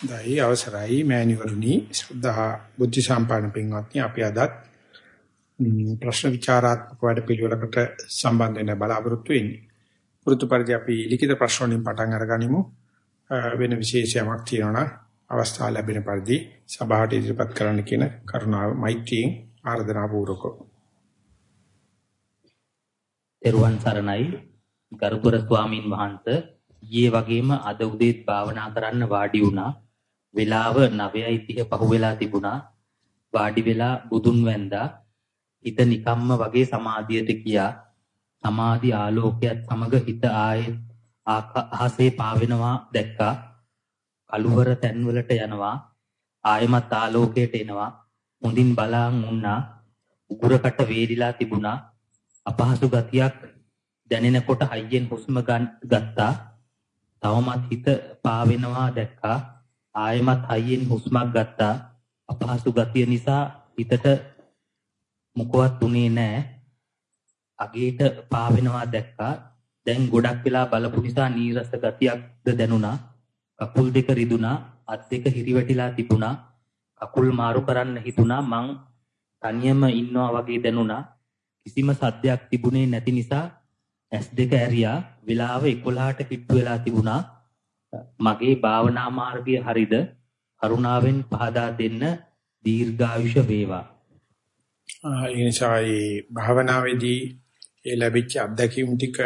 දෛ අවසරයි මෑණිවරණි ශ්‍රද්ධා බුද්ධ සම්පන්න පින්වත්නි අපි අදත් ප්‍රශ්න විචාරාත්මක වැඩ පිළිවෙලකට සම්බන්ධ වෙන බලාපොරොත්තු වෙන්නේ. වෘත්තු පරිදි අපි ලිඛිත ප්‍රශ්න වලින් පටන් අරගනිමු. වෙන විශේෂයක් තියෙනවා අවස්ථාව ලැබෙන පරිදි සභාවට ඉදිරිපත් කරන්න කියන කරුණාව මෛත්‍රියෙන් ආර්දනා පූර්වකව. ත්වන් සරණයි ගරුතර ස්වාමින් වහන්සේ ඊයේ වගේම අද උදේත් භාවනා කරන්න වාඩි වුණා. වෙලාව 9:30 පහුවෙලා තිබුණා. වාඩි වෙලා බුදුන් වැන්දා. හිත නිකම්ම වගේ සමාධියට ගියා. සමාධි ආලෝකයත් සමග හිත ආයේ අහසේ පාවෙනවා දැක්කා. කළුවර තැන්වලට යනවා. ආයමත් ආලෝකයට එනවා. හොඳින් බලාන් වුණා. උගුරකට වේලිලා තිබුණා. අපහසු ගතියක් දැනෙනකොට හයියෙන් හුස්ම ගත්තා. තවමත් හිත පාවෙනවා දැක්කා. ආයෙමත් හයියෙන් හුස්මක් ගත්තා. අපහසු ගතිය නිසා හිතට මොකවත් උනේ නැහැ. අගේට පාවෙනවා දැක්කා. දැන් ගොඩක් වෙලා බලපු නිසා නීරස ගතියක්ද දැනුණා. කකුල් දෙක රිදුනා, අත් දෙක හිරිවැටිලා තිබුණා. කකුල් මාරු කරන්න හිතුණා මං තනියම ඉන්නවා වගේ දැනුණා. කිසිම සද්දයක් තිබුණේ නැති නිසා S2 ඇරියා වෙලාව 11ට කිට්ටු වෙලා තිබුණා. මගේ භාවනා මාර්ගය හරිද? කරුණාවෙන් පහදා දෙන්න දීර්ඝායුෂ වේවා. ඒ නිසා මේ භාවනාවේදී ඒ ලැබිච්ච අත්දැකීම් ටික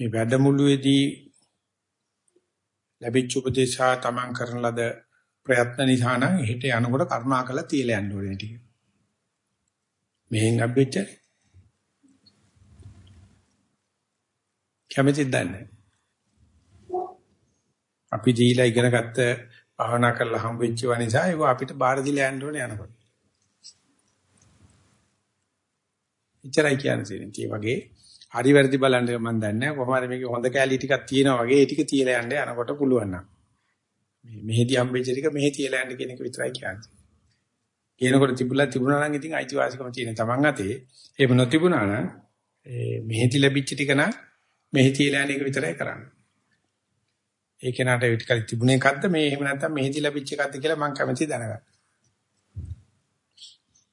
මේ වැඩමුළුවේදී ලැබිච්ච උපදේශා තමන් කරන ලද ප්‍රයත්න නිසා නම් එහෙට යනකොට කරුණාකර තියලා යන්න ඕනේ ටික. මෙහෙන් අබ්බෙච්ච කැමතිද දන්නේ අපි දීලා ඉගෙන ගත්ත භාවනා කරලා හම්බෙච්ච නිසා ඒක අපිට බාර දීලා යන්න ඕනේ යනකොට. ඉතරයි කියන්නේ ඒ වගේ හරි වැරදි බලන්න මම දන්නේ නැහැ කොහොම හරි මේකේ හොඳ කැලී ටිකක් තියෙනවා වගේ ඒ ටික තියලා යන්න යනකොට පුළුවන් නම්. මේ මෙහෙදි හම්බෙච්ච ටික මෙහෙ තියලා යන්න කියන එක විතරයි කියන්නේ. කියනකොට තිබුණා තිබුණා නම් ඉතින් අයිතිවාසිකම තියෙන තමන් අතේ. එහෙම නොතිබුණා නම් මෙහෙදි ලැබිච්ච ටික නම් මෙහෙ තියලා යන එක විතරයි කරන්නේ. ඒ කෙනාට ඒ ටික තිබුණේ එකක්ද මේ එහෙම නැත්නම් මෙහෙදි ලැබිච්ච එකක්ද කියලා මම කැමති දැනගන්න.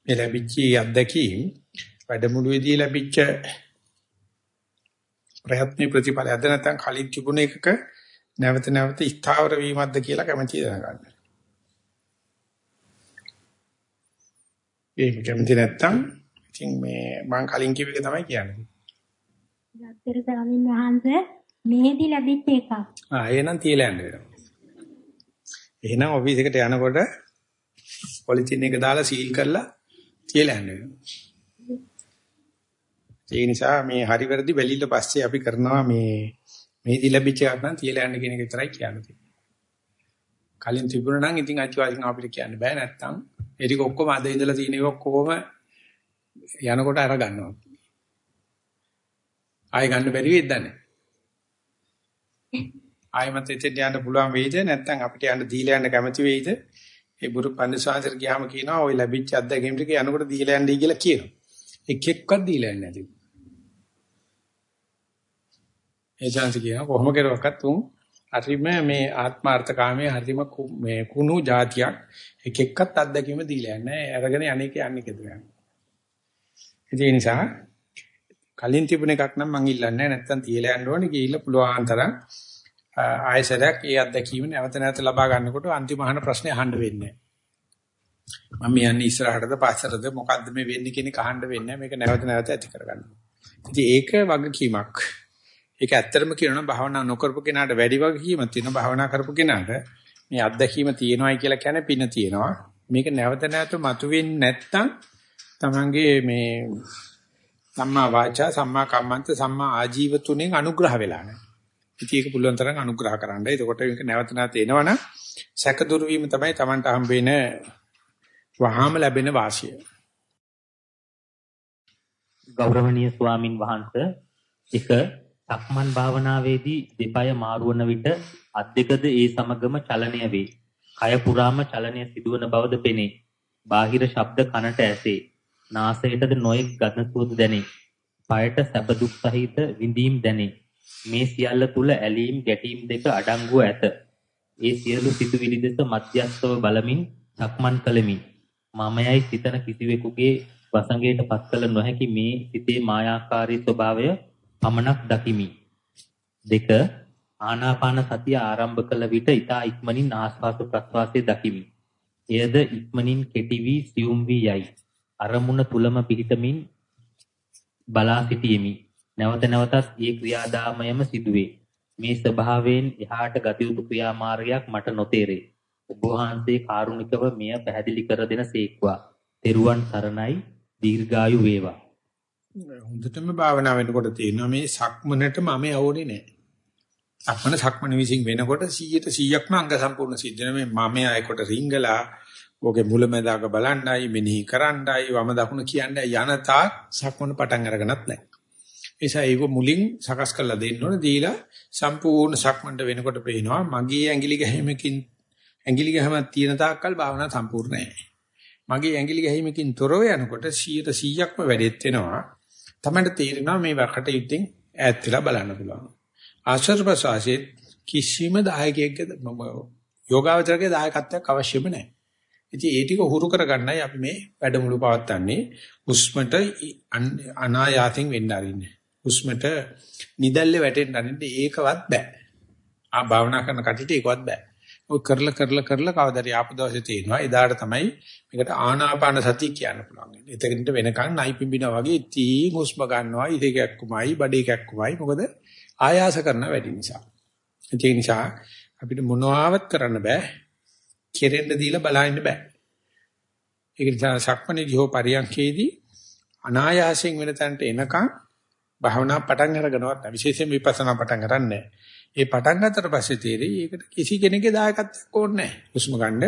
මේ ලැබිච්ච අත්දැකීම් වැඩමුළුවේදී ලැබිච්ච ප්‍රයත්න ප්‍රතිඵලයක්ද නැත්නම් කලින් තිබුණ එකක නැවත නැවත ස්ථාවර වීමක්ද කියලා කැමති දැනගන්න. ඒක කැමති නැත්නම් ඉතින් මේ මම කලින් කිව්ව එක තමයි කියන්නේ. ගත්තර ස්වාමීන් වහන්සේ මෙහෙදි ලැබිච්ච එකක්. ආ එහෙනම් තියලා යන්න වෙනවා. එහෙනම් ඔෆිස් එකට යනකොට පොලිතින් එක දාලා සීල් කරලා තියලා යන්න වෙනවා. ඒ නිසා මේ හරි වැරදි බැලිලා පස්සේ අපි කරනවා මේ මෙහෙදි ලැබිච්ච එකක් නම් තියලා යන්න කියන එක විතරයි කියන්නේ. කලින් තිබුණා නම් ඉතින් අයිතිවාසිකම් අපිට කියන්න බෑ නැත්තම් ඒ ටික ඔක්කොම අද ඉඳලා තියෙන එක ඔක්කොම යනකොට අර ගන්නවා. ආයෙ ගන්න බැරි වෙයිද නැහැ. ආයමත් එතෙන් යන්න පුළුවන් වෙයිද? නැත්නම් අපිට යන්න දීලා යන්න කැමති වෙයිද? ඒ බුරු පන්සාන්තර ගියාම කියනවා ওই ලැබිච්ච අත්දැකීම් ටික යනකොට දීලා යන්නයි කියලා කියනවා. එක් එක්කක් දීලා යන්නේ නැති. ඒ chance කියනවා කොහොම කෙරුවක්වත් උන් හරිම මේ ආත්මార్థකාමයේ හරිම මේ කුණු જાතියක්. එක එක්කත් අත්දැකීම දීලා යන්නේ අරගෙන අනේක යන්නේ කියලා. ඒ නිසා කලින් තිබුණ එකක් නම් මං ඉල්ලන්නේ නැත්තම් තියලා යන්න ඕනේ ගිහිල්ලා පුළුවන් තරම් ආයසරයක් ඒ අත්දැකීම නැවත නැවත ලබා ගන්නකොට අන්තිම අහන ප්‍රශ්නේ අහන්න වෙන්නේ මම යන්නේ ඉස්සරහටද පස්සටද මොකද්ද මේ වෙන්නේ කියන එක අහන්න වෙන්නේ මේක නැවත නැවත ඇති කරගන්න. ඉතින් ඒක වගකීමක්. ඒක ඇත්තටම කියනවා භාවනා නොකරපු කෙනාට වැඩි වගකීමක් තියෙනවා භාවනා කරපු කෙනාට මේ අත්දැකීම තියෙනවායි කියලා කියන්නේ පින තියෙනවා. මේක නැවත නැවත මතුවෙන්නේ නැත්තම් තමන්ගේ මේ සම්මා වාචා සම්මා කම්මන්ත සම්මා ආජීව තුනෙන් අනුග්‍රහ වෙලා නැහැ. ඉතින් ඒක පුළුවන් තරම් අනුග්‍රහ කරන්න. එතකොට මේක නැවත නැවත එනවනම් සැක දුරු වීම තමයි Tamanට හම්බ වෙන වහාම ලැබෙන වාසිය. ගෞරවනීය ස්වාමින් වහන්සේ එක සක්මන් භාවනාවේදී දෙපය මාරුවන විට අත් දෙකද ඒ සමගම චලනය වේ. කය පුරාම චලනය සිදුවන බවද පෙනේ. බාහිර ශබ්ද කනට ඇසේ. නාසයටද නොයෙක් ගඳ සුවඳ දැනේ. පයට සැප දුක් සහිත විඳීම් දැනේ. මේ සියල්ල තුල ඇලීම් ගැටීම් දෙක අඩංගුව ඇත. ඒ සියලු සිතුවිලි දෙස මධ්‍යස්තව බලමින් සක්මන් කළෙමි. මමයයි සිතන කිසිවෙකුගේ වසඟයට පත් කළ නොහැකි මේ සිතේ මායාකාරී ස්වභාවය පමණක් දකිමි. දෙක ආනාපාන සතිය ආරම්භ කළ විට ඊතා ඉක්මනින් ආස්වාද ප්‍රස්වාසයේ දකිමි. එයද ඉක්මනින් කෙටි වී සියුම් වී යයි. අරමුණ තුලම පිහිටමින් බලා සිටියෙමි. නැවත නැවතත් ඒ ක්‍රියාදාමයම සිදුවේ. මේ ස්වභාවයෙන් එහාට ගත යුතු ක්‍රියාමාර්ගයක් මට නොතේරේ. ඔබ වහන්සේ කාරුණිකව මෙය පැහැදිලි කර දෙන සේක්වා. තෙරුවන් සරණයි දීර්ඝායු වේවා. හොඳටම භාවනා වෙනකොට තේරෙනවා මේ සක්මනට මම යවෝනේ නැහැ. සක්මන සක්මන විසින් වෙනකොට 100ට 100ක්ම අංග සම්පූර්ණ සිද්ධ වෙන මේ මම ආයකොට රිංගලා ඔගේ මුලැමැදාක බලන්නයි මෙනෙහි කරන්නයි වම දකුණ කියන්නේ යන තාක් සක්මන පටන් අරගෙනත් නැහැ. නිසා ඒක මුලින් සකස් කරලා දෙන්න ඕනේ දීලා සම්පූර්ණ සක්මන්ට වෙනකොට පේනවා මගේ ඇඟිලි ගැහිමකින් ඇඟිලි ගැහමක් තියෙන තාක්කල් භාවනාව සම්පූර්ණ නැහැ. මගේ ඇඟිලි ගැහිමකින් තොරව යනකොට 100%ක්ම වැඩෙත් වෙනවා. තමයි තේරෙනවා මේ වකට යුද්ධෙන් ඈත් වෙලා බලන්න පුළුවන්. ආශ්‍රව ප්‍රසවාසයේ කිසිම දායකයෙක්ගේ යෝගාවචරයේ දායකත්වයක් අවශ්‍යම නැහැ. ඉතින් ඒ ටික හුරු කරගන්නයි අපි මේ වැඩමුළු පවත්වන්නේ. හුස්මට අනායාසින් වෙන්න අරින්නේ. හුස්මට නිදැල්ලේ වැටෙන්න අරින්නේ ඒකවත් බෑ. ආ භාවනා කරන කටිට ඒකවත් බෑ. ඔය කරලා කරලා කරලා කවදාද ආපු දවසේ තේනවා. එදාට තමයි මේකට ආනාපාන සතිය කියන්න පුළුවන්. එතකින්ට වෙනකන් නයි පිඹිනා වගේ තී හුස්ම ගන්නවා. ඉතේකක් කුමයි, බඩේකක් කුමයි. මොකද ආයාස කරන වැඩි නිසා. ඒ නිසා අපිට මොනවාවත් කරන්න බෑ. කෙරෙන්න දීලා බලන්න බෑ. ඒක නිසා සක්මණේදී හෝ පරියන්කේදී අනායාසයෙන් වෙන තැනට එනකන් භාවනා පටන් අරගෙනවත් විශේෂයෙන් විපස්සනා පටන් ගන්නෑ. ඒ පටන් ගන්නතර පස්සේ තේරෙයි ඒකට කිසි කෙනෙකුගේ දායකත්වයක් ඕනේ නැහැ. හුස්ම ගන්න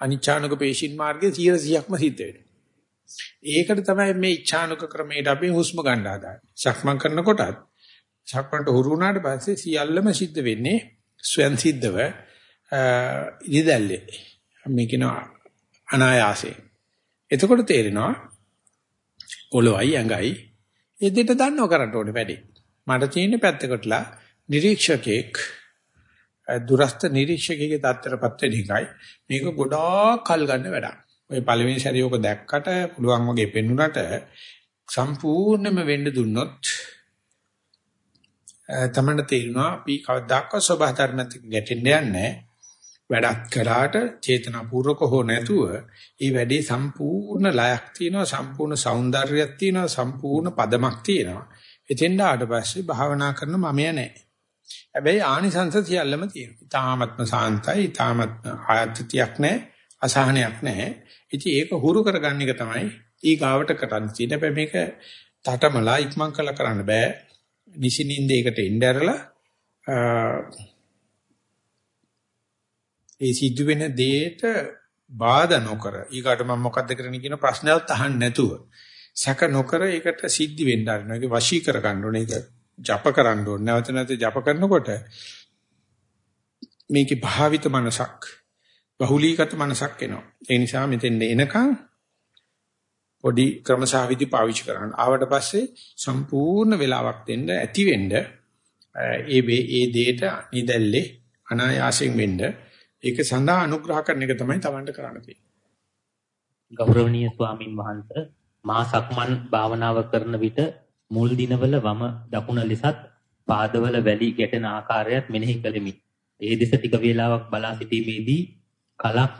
අනිච්ඡානුක පේශින් මාර්ගයේ 100%ක්ම සිද්ධ වෙනවා. ඒකට තමයි මේ ඉච්ඡානුක ක්‍රමයට අපි හුස්ම ගන්න හදාන්නේ. සක්මන් කරනකොටත් සක්මන්ට හුරු වුණාට පස්සේ සියල්ලම සිද්ධ වෙන්නේ ස්වයන් සිද්ධව ඉදිදැල්ලේ. මේ කියන අනායාසයෙන්. එතකොට තේරෙනවා ඔලොවයි ඇඟයි ඒ දෙට දන්නව කරන්න ඕනේ වැඩි. මට තියෙන පැත්තකටලා නිරීක්ෂකෙක් දුරස්ත නිරීක්ෂකයේ தත්තරපත් වෙන එකයි මේක ගොඩාක් කල් ගන්න වැඩක්. ඔය පළවෙනි සැරේ ඔක දැක්කට පුළුවන් වගේ පෙන්ුණාට සම්පූර්ණයෙන්ම වෙන්න දුන්නොත් තමන්න තේරෙනවා අපි කවදාකවත් සබහා ධර්මත් ගැටෙන්න යන්නේ වැඩක් කරාට චේතනාපූර්වක හෝ නැතුව ඒ වැඩේ සම්පූර්ණ ලයක් තියෙනවා සම්පූර්ණ సౌందර්යයක් තියෙනවා සම්පූර්ණ පදමක් තියෙනවා. එතෙන් ආට පස්සේ භාවනා කරන මමයා නැහැ. හැබැයි ආනිසංස සියල්ලම තියෙනවා. ඊ타මත්ම සාන්තයි ඊ타මත්ම ආත්‍යතියක් නැහැ අසහනයක් නැහැ. ඉතින් ඒක හුරු කරගන්න එක තමයි ඊගාවට කරන්න තියෙන හැබැයි මේක තටමලා ඉක්මන් කළ කරන්න බෑ. නිසින්ින්ද ඒකට එන්න ඇරලා ඒ සිද්ධ වෙන දෙයට බාධා නොකර ඊකට මම මොකද්ද කරන්නේ කියන ප්‍රශ්නවත් අහන්න නැතුව සැක නොකර ඒකට සිද්ධ වෙන්න ආරනවා. ඒක වශී කර ගන්න ඕනේ. ඒක ජප කරන්න ඕනේ. නැවත නැවත ජප කරනකොට මේකේ භාවිත මනසක් බහුලීගත මනසක් එනවා. ඒ නිසා මෙතෙන් එනකන් පොඩි ක්‍රමසහවිදි පාවිච්චි කරන්න. ආවට පස්සේ සම්පූර්ණ වෙලාවක් දෙන්න ඇති වෙන්න ඒ ඒ දෙයට නිදැල්ලේ අනායාසයෙන් වෙන්න ඒක සඳහා අනුග්‍රහ කරන එක තමයි Tamanට කරන්න තියෙන්නේ. ගෞරවනීය ස්වාමින් වහන්සේ මා සක්මන් භාවනාව කරන විට මුල් දිනවල වම දකුණ ලෙසත් පාදවල වැලි ගැටෙන ආකාරයත් මෙනෙහි කළෙමි. ඒ දෙස ටික වේලාවක් බලා සිටීමේදී කලක්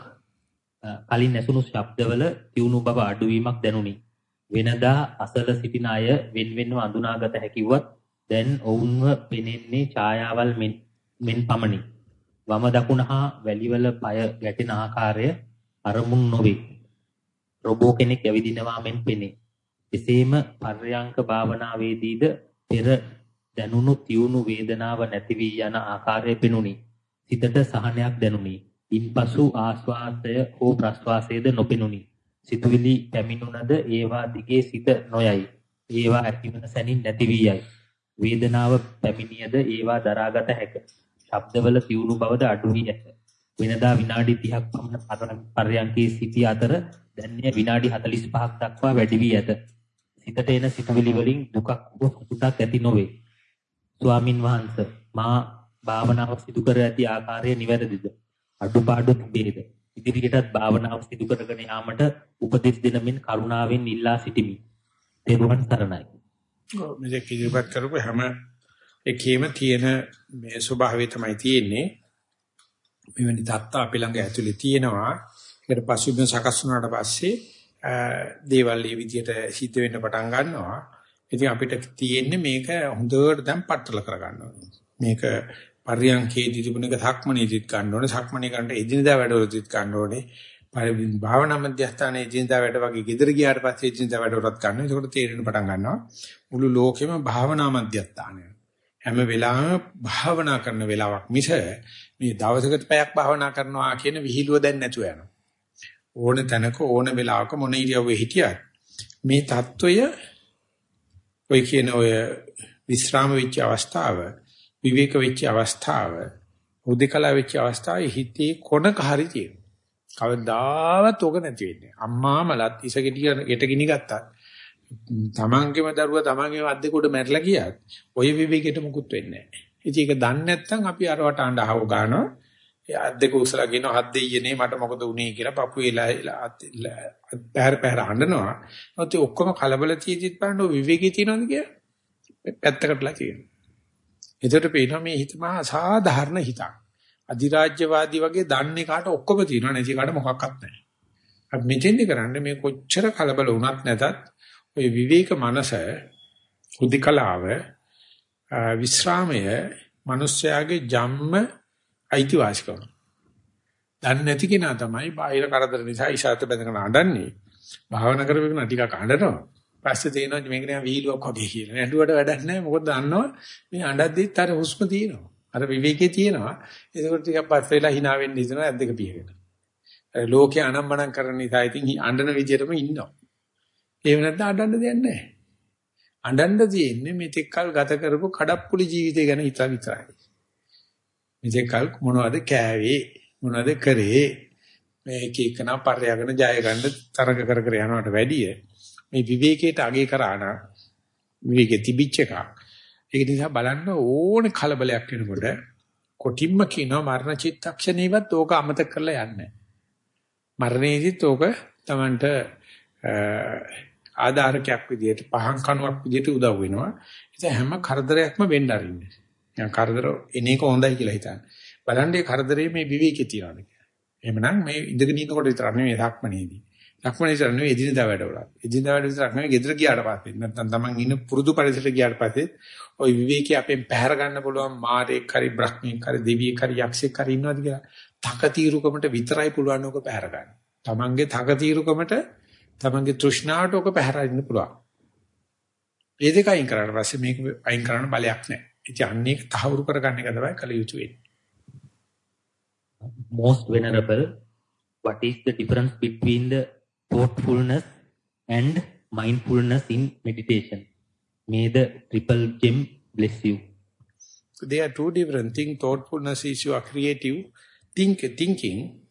කලින් ඇසුණු ශබ්දවල තියුණු බව අඩුවීමක් දැනුනි. වෙනදා අසල සිටින අය වෙන්වෙන්ව අඳුනාගත හැකිවත් දැන් ඔවුන්ව පෙනෙන්නේ ඡායාවල් මෙන් පමණි. වම දකුණ හා වැලිවල পায় ගැටෙන ආකාරය අරමුණු නොවේ. රොබෝ කෙනෙක් ඇවිදිනවා මෙන් පෙනේ. එසේම පර්යංක භාවනාවේදීද පෙර දැනුණු තියුණු වේදනාව නැති වී යන ආකාරය පෙනුනි. සිතට සහනයක් දැනුනි. ඉන්පසු ආස්වාසය හෝ ප්‍රස්වාසයේද නොපෙනුනි. සිතුවිලි පැමිණුණද ඒවා දිගේ සිත නොයයි. ඒවා ඇතිවන සැනින් නැති වී යයි. වේදනාව පැමිණියද ඒවා දරාගත හැක. ශබ්දවල තියුණු බවද අඩු වී ඇත. වෙනදා විනාඩි 30ක් පමණ පර්යංකේ සිටි අතර දැන් විනාඩි 45ක් දක්වා වැඩි වී ඇත. සිතට එන සිතුවිලි වලින් දුකක් හෝ සතුටක් ඇති නොවේ. ස්වාමින් වහන්සේ මා භාවනාව සිදු කර ඇති ආකාරය නිවැරදිද? අඩුපාඩු තිබේද? ඉදිරියටත් භාවනාව සිදු කරගෙන යාමට උපදෙස් දෙනමින් කරුණාවෙන් ඉල්ලා සිටිමි. තෙරුවන් සරණයි. ඔව් මේක ඉදිරිපත් කරපු හැම එකේම තියෙන මේ ස්වභාවය තමයි තියෙන්නේ. මෙවැනි දත්ත අපි ළඟ ඇතුලේ තියෙනවා. ඊට පස්සේ සකස් වුණාට පස්සේ දේවල් මේ විදිහට සිද්ධ වෙන්න පටන් ගන්නවා. ඉතින් අපිට තියෙන්නේ මේක හොඳට දැන් පట్టල කරගන්න ඕනේ. මේක පරියන්කේදී තිබුණ එක සක්මණේදීත් ගන්න ඕනේ. සක්මණේ කරන්න එදිනදා වැඩවලදීත් ගන්න ඕනේ. භාවනා මධ්‍යස්ථානයේ එදිනදා වැඩ වගේ gedara ගියාට පස්සේ එදිනදා වැඩවලත් ගන්නවා. ඒකට තේරෙන්න පටන් ගන්නවා. මුළු ලෝකෙම භාවනා මධ්‍යස්ථානය. හැම වෙලාවෙම භාවනා කරන වෙලාවක් මිස මේ දවසකට පැයක් භාවනා කරනවා කියන විහිළුව දැන් නැතුව යනවා. ඕන තැනක ඕන වෙලාවක මොන ඉරියව්වෙ හිටියත් මේ தত্ত্বය ඔය කියන ඔය විස්්‍රාම වෙච්ච අවස්ථාව, විවේක වෙච්ච අවස්ථාව, උදිකලා වෙච්ච අවස්ථාවේ හිතේ කොනක හරි තියෙනවා. කවදාවත් ඕක නැති වෙන්නේ. අම්මා මලත් ඉසගෙඩිය ගෙට ගිනි ගත්තා. තමන්ගේම දරුවා තමන්ගේම අද්දෙක උඩ මැරලා ගියත් ඔය විවේකෙට මුකුත් වෙන්නේ නැහැ. ඉතින් ඒක දන්නේ නැත්නම් අපි අරවට අඬහව ගන්නවා. ඒ අද්දෙක උසලා කියන හත් දෙයියනේ මට මොකද වුනේ කියලා පපු වෙලා පැහැර පැහැර අඬනවා. නැත්නම් ඔක්කොම කලබල තියෙද්දිත් බලන්න විවේකී තියනවද කියලා පැත්තකටලා තියෙනවා. එතකොට පේනවා මේ හිත මහා සාධාරණ හිතක්. අධිරාජ්‍යවාදී වගේ දන්නේ කාට ඔක්කොම තියෙනවා නැති කාට මොකක්වත් නැහැ. අපි මෙතෙන්දි කරන්නේ මේ කොච්චර කලබල වුණත් නැතත් ওই විවේක මනස උදිකලාව විශ්‍රාමය මිනිස්යාගේ ජම්ම අයිතිවාසිකම. දන්නේ නැති කෙනා තමයි බාහිර කරදර නිසා ඉෂාත බැඳගෙන අඬන්නේ. භාවනා කරපෙන්න ටිකක් අඬනවා. පස්සේ තේනවා මේක නිකන් වීලුවක් වගේ කියලා. ඇඬුවට වැඩක් නැහැ. මොකද දන්නවා මේ අඬද්දිත් අර හුස්ම තියෙනවා. අර විවේකයේ තියෙනවා. ඒකෝට ටිකක් පස්සේ වෙලා hina වෙන්න ඉතනවා ඇද්දක පියගෙන. අර ලෝකේ අනම්මනම් කරන නිසා ඉතින් අඬන විදියටම ඉන්නවා. ඒව නැත්නම් අඬන්න දෙයක් නැහැ. අඬන්න තියෙන්නේ මෙතෙක් කල් ගත කරපු කඩප්පුලි ජීවිතය ගැන හිතා විතරයි. මෙතෙක් කල් මොනවද කෑවේ මොනවද කරේ මේක එකනා පර්යාගෙන ජය ගන්න තරඟ කර කර යනවට වැඩිය මේ විවේකයට අගේ කරානා විවේකෙ තිබිච්ච එකක්. ඒක නිසා බලන්න ඕන කලබලයක් වෙනකොට කොටිම්ම කියනවා මරණ චිත්තක්ෂණේවත් ඕක අමතක කරලා යන්නේ මරණයේදීත් ඕක Tamanට ආධාරකයක් විදියට පහන් කණුවක් විදියට උදව් වෙනවා. ඉතින් හැම කරදරයක්ම වෙන්න අරින්නේ. නිකන් කරදර එන එක හොඳයි කියලා හිතන්නේ. බලන්න මේ කරදරේ මේ විවේකේ තියනවාද කියලා. එහෙමනම් මේ ඉඳගෙන ඉන්නකොට විතරක් නෙමෙයි ධක්මනේදී. ධක්මනේ විතර නෙමෙයි එදිනදා වැඩවල. එදිනදා වැඩ විතරක් නෙමෙයි ගෙදර ගියාට පස්සේ නැත්නම් Taman ඉන්න පුරුදු පරිසරයට ගියාට පස්සේ ওই විවේකී අපෙන් පැහැර ගන්න පුළුවන් මාරේක් හරි බ්‍රහ්මීක් හරි දෙවියෙක් හරි යක්ෂයෙක් හරි ඉන්නවද කියලා. තකතිරුකමට විතරයි පුළුවන් ඕක පැහැර ගන්න. Tamanගේ තකතිරුකමට Tamanගේ තෘෂ්ණාවට ඕක පැහැරෙන්න පුළුවන්. ඒ දෙක අයින් කරාට පස්සේ මේක අයින් කරන්න බලයක් නැහැ. ඉතින් අන්නේ තහවුරු කරගන්න එක තමයි කල යුතු වෙන්නේ. Most venerable, what is the difference between the thoughtfulness and mindfulness in meditation? May the triple gem bless you. They are two different things. Thoughtfulness is you are creative think, thinking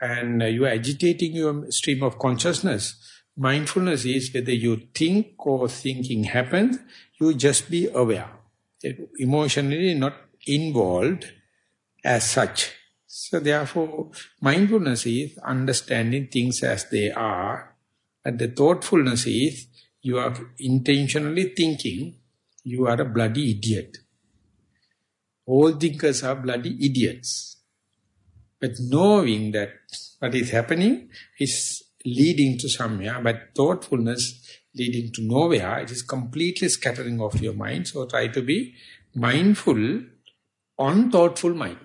and you are agitating your stream of consciousness. Mindfulness is whether you think or thinking happens, you just be aware emotionally not involved as such. So therefore, mindfulness is understanding things as they are, and the thoughtfulness is you are intentionally thinking you are a bloody idiot. All thinkers are bloody idiots. But knowing that what is happening is leading to somewhere, but thoughtfulness leading to nowhere. It is completely scattering of your mind. So try to be mindful on thoughtful mind.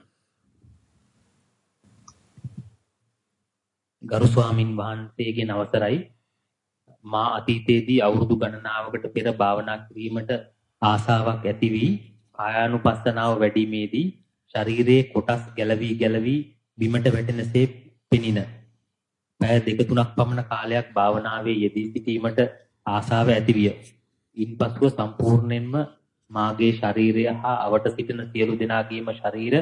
ගරු ස්වාමින් වහන්සේගෙන් අවසරයි මා අතීතයේදී අවුරුදු ගණනාවකට පෙර භාවනා කිරීමට ආසාවක් ඇති වී කායානුපස්සනාව වැඩිීමේදී ශරීරයේ කොටස් ගැලවි ගැලවි බිමට වැටෙනසේ පෙනින. පැය දෙක තුනක් පමණ කාලයක් භාවනාවේ යෙදී සිටීමට ආසාව ඇතිවිය. ඉන්පසුව සම්පූර්ණයෙන්ම මාගේ ශරීරය හා අවට සිටින සියලු දෙනාගේම ශරීර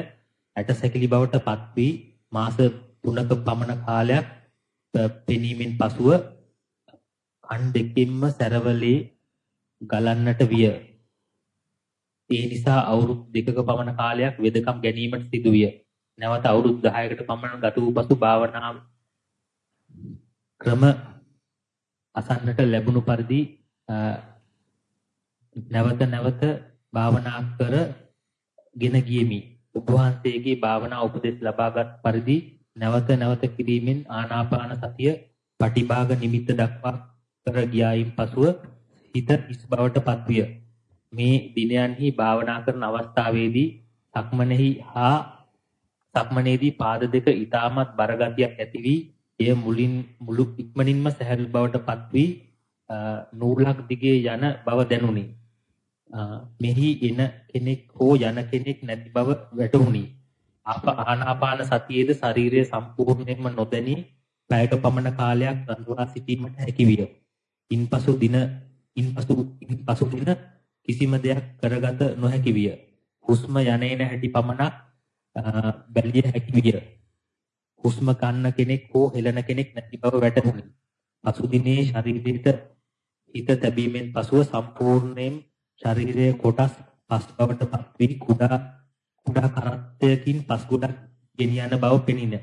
ඇටසැකිලි බවට පත් වී මාස 3ක පමණ කාලයක් පෙනීමෙන් පසුව කන් දෙකින්ම සැරවලේ ගලන්නට විය. ඒ නිසා අවුරුදු දෙකක පමණ කාලයක් වෙදකම් ගැනීමට සිදුවිය. නැවත අවුරුදු 10කට පමණ ගත වූ පසු භාවනා ක්‍රම අසන්නට ලැබුණු පරිදි නැවත නැවත භාවනා කරගෙන ගියමි. ඔබ වහන්සේගේ භාවනා උපදෙස් ලබාගත් පරිදි නැවත නැවත කිරීමෙන් ආනාපාන සතිය පටිභාග නිමිත්ත දක්වා කර ගියායින් පසුව හිත ඉස් බවට පත්විය. මේ දිනයන්හි භාවනා කරන අවස්ථාවේදී සක්මනේහි හා සක්මනේදී පාද දෙක ඊටමත් බරගතියක් ඇති වී එය මුලින් මුළු ඉක්මනින්ම සැහැල් බවට පත් වී නූලක් දිගේ යන බව දැනුනි. මෙහි එන කෙනෙක් හෝ යන කෙනෙක් නැති බව වැටහුණි. අප ආනාපාන සතියේද ශරීරය සම්පූර්ණයෙන්ම නොදැනී පැයක පමණ කාලයක් රඳවා සිටීමට හැකි විය. ඉන්පසු දින ඉන්පසු ඉන්පසු දින කිසිම දෙයක් කරගත නොහැකි විය. හුස්ම යන්නේන හැටි පමණක් බැලිය හැකි විය. හුස්ම ගන්න කෙනෙක් හෝ හෙළන කෙනෙක් නැති බව වැටහුණි. පසු දිනේ ශරීරයට හිත තැබීමෙන් පසුව සම්පූර්ණයෙන් ශරීරයේ කොටස් පස් බවට පත් වී කුඩා කුඩා කරත්තයකින් පස් ගොඩක් ගෙනියන බව පෙනින.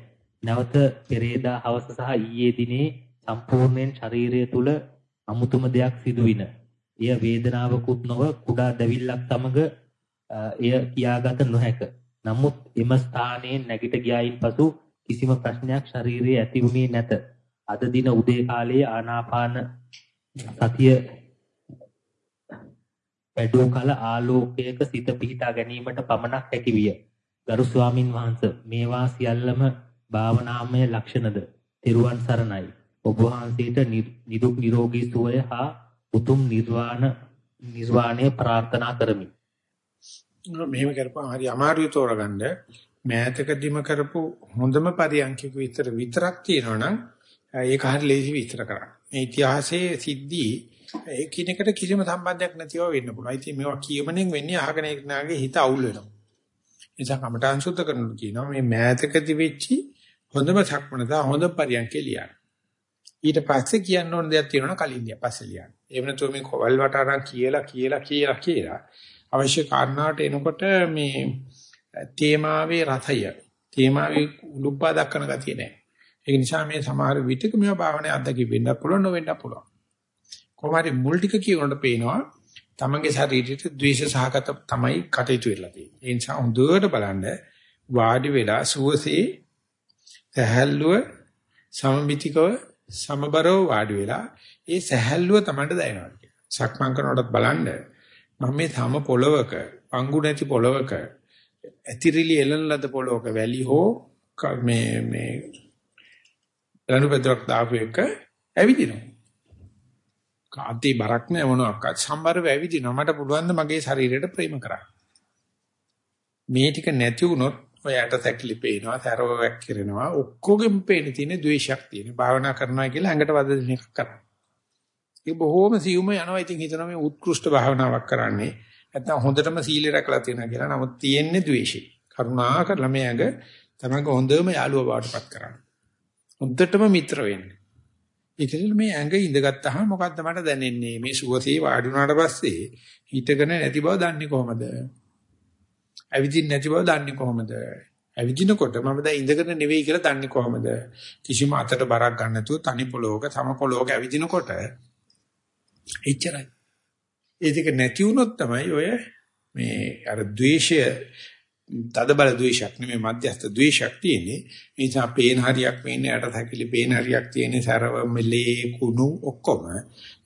නැවත පෙරේදා හවස සහ ඊයේ දිනේ සම්පූර්ණයෙන් ශරීරය තුල අමුතුම දෙයක් සිදුවින. එය වේදනාවකුත් නොව කුඩා දැවිල්ලක් සමග එය කියාගත නොහැක. නමුත් එම ස්ථානයේ නැගිට ගියායින් පසු කිසිම ප්‍රශ්නයක් ශරීරයේ ඇති වුණේ නැත. අද දින උදේ කාලයේ ආනාපාන සතිය වැඩෝ කල ආලෝකයක සිත පිහිටා ගැනීමට පමණක් හැකි විය. ගරු ස්වාමින් වහන්සේ මේවා සියල්ලම භාවනාමය ලක්ෂණද? තෙරුවන් සරණයි. ඔබ වහන්සේට නිදුක් නිරෝගී සුවය හා උතුම් නිර්වාණ නිර්වාණය ප්‍රාර්ථනා කරමි. මෙහෙම කරපුවා හරි අමාරුයි තෝරගන්න. මෑතකදීම කරපු හොඳම පරියන්කික විතර විතරක් තියෙනවනම් ඒක හරි ලේසි විස්තර කරන්න. මේ ඉතිහාසයේ සිද්ධි එකිනෙකට කිසිම සම්බන්ධයක් නැතිව වෙන්න පුළුවන්. ඉතින් මේවා කියමනෙන් වෙන්නේ අහගෙන ඉන්නාගේ හිත අවුල් වෙනවා. නිසා කමඨාන් සුද්ධ කරනකොට කියනවා මේ මෑතකදී වෙච්චි හොඳම සක්මනද හොඳ පරියන්කේ ලියන්න. ඊට පස්සේ කියන්න ඕන දෙයක් තියෙනවා කලින් දියා පස්සේ ලියන්න. එහෙම නැතුව මේ කොවල් වට අරන් කියලා කියලා කියලා කියලා අවශ්‍ය කාරණාවට එනකොට මේ තේමාවේ රසය තේමාවේ උලුප්පා දක්වන ගතිය නැහැ. ඒ නිසා මේ සමහර විටක මේවා භාවනාවේ අත්දැකී වෙන්න පුළුවන් නොවෙන්න පුළුවන්. කොහොමරි මුල් ටික කියනකොට පේනවා තමන්ගේ ශරීරයට ද්වේෂ සහගත තමයි කටයුතු වෙලා තියෙන්නේ. ඒ නිසා හොඳට බලන්න වාඩි වෙලා සුවසේ සහැල්ලුව සමමිතිකව සමබරව වාඩි වෙලා ඒ සහැල්ලුව තමයි දැනෙනවා. සක්මන් කරනකොටත් බලන්න මම මේ තම පොළවක පංගු නැති පොළවක ඇතිරිලි එළන ලද පොළවක වැලි හෝ මේ මේ රණුපෙද්දක් දාපු එක ඇවිදිනවා. කාන්ති බරක් නෑ මොනවාක්වත් සම්බරව ඇවිදිනවා. මට පුළුවන් ද මගේ ශරීරයට ප්‍රේම කරන්න. මේ ටික නැති වුණොත් ඔයාට තැකිලි පේනවා, තරවක් කිරෙනවා, ඔක්කොගෙම පේන තියෙන ද්වේෂයක් තියෙන. භාවනා කරනවා කියලා ඇඟට වද දෙන එකක් කරනවා. ඒ බොහොම සියුම යනවා. ඉතින් හිතනවා මේ උත්කෘෂ්ඨ භාවනාවක් කරන්නේ. නැත්නම් හොඳටම සීලය රැකලා තියෙනවා කියලා. නමුත් තියෙන්නේ ද්වේෂය. කරුණා කරලා මේ ඇඟ තමංග හොඳම යාළුවා බාටපත් කරන්න. හොඳටම මිත්‍ර වෙන්න. ඒකෙන් මේ ඇඟ ඉඳගත්තාම මොකද්ද මට දැනෙන්නේ? මේ සුවසේ වාඩි වුණාට පස්සේ හිතගෙන නැති බව දන්නේ කොහමද? ඇවිදින්න නැති බව දන්නේ කොහමද? ඇවිදිනකොට මම දැන් ඉඳගෙන නෙවෙයි කියලා දන්නේ කොහමද? කිසිම අතට බරක් ගන්න නැතුව තනි පොළොවක සම පොළොවක ඇවිදිනකොට එච්චරයි. ඒ දෙක නැති වුණොත් තමයි ඔය මේ අර ද්වේෂය තද බල ද්වේෂයක් නෙමෙයි මධ්‍යස්ථ ද්වේෂයක් තියෙන්නේ. ඒ නිසා පේන හරියක් වෙන්නේ යට තැකිලි පේන හරියක් තියෙන්නේ සරව මෙලේ කුණු ඔක්කොම.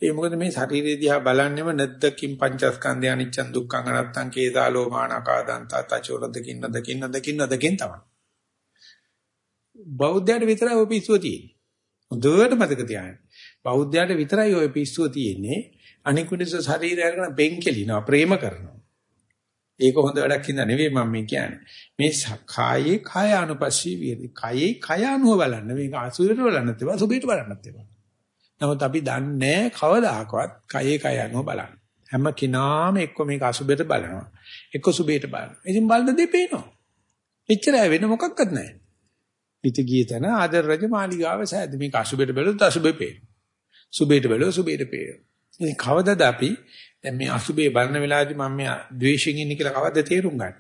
ඒ මොකද මේ ශරීරය දිහා බලන්නෙම නැද්දකින් පංචස්කන්ධය අනිච්චන් දුක්ඛං අනත්තං කේදාලෝ මානකාදන්ත තචෝර දකින්න දකින්න දකින්න දකින්න තමයි. බෞද්ධයට විතරයි ඔය පිස්සුව තියෙන්නේ. හොඳට මතක තියාගන්න. බෞද්ධයට විතරයි ඔය පිස්සුව තියෙන්නේ. අනිකුනිස ශරීරය අරගෙන බෙන් කෙලිනවා ප්‍රේම කරනවා. ඒක හොඳ වැඩක් හින්දා නෙවෙයි මම මේ කියන්නේ. මේ කායේ කාය අනුපස්සී විහෙදි. කායේ කාය අනුව බලන්න. මේක අසුරට බලන්නත් ඒවා සුබේට බලන්නත් ඒවා. නමුත් අපි දන්නේ කවදාකවත් කායේ කාය අනුව බලන්න. හැම කෙනාම එක්ක මේක අසුබේට බලනවා. එක්ක සුබේට බලනවා. ඉතින් බලන දේ පේනවා. එච්චරයි වෙන මොකක්වත් නැහැ. පිට ගිය තැන ආදර රජ මාලිගාව සෑද මේක අසුබේට බැලුවොත් අසුබේ පේනවා. සුබේට බැලුවොත් සුබේට පේනවා. ඉතින් කවදද අපි දැන් මේ අසුබේ බලන වෙලාවේදී මම මේ ද්වේෂයෙන් ඉන්නේ කියලා කවද්ද තේරුම් ගන්න.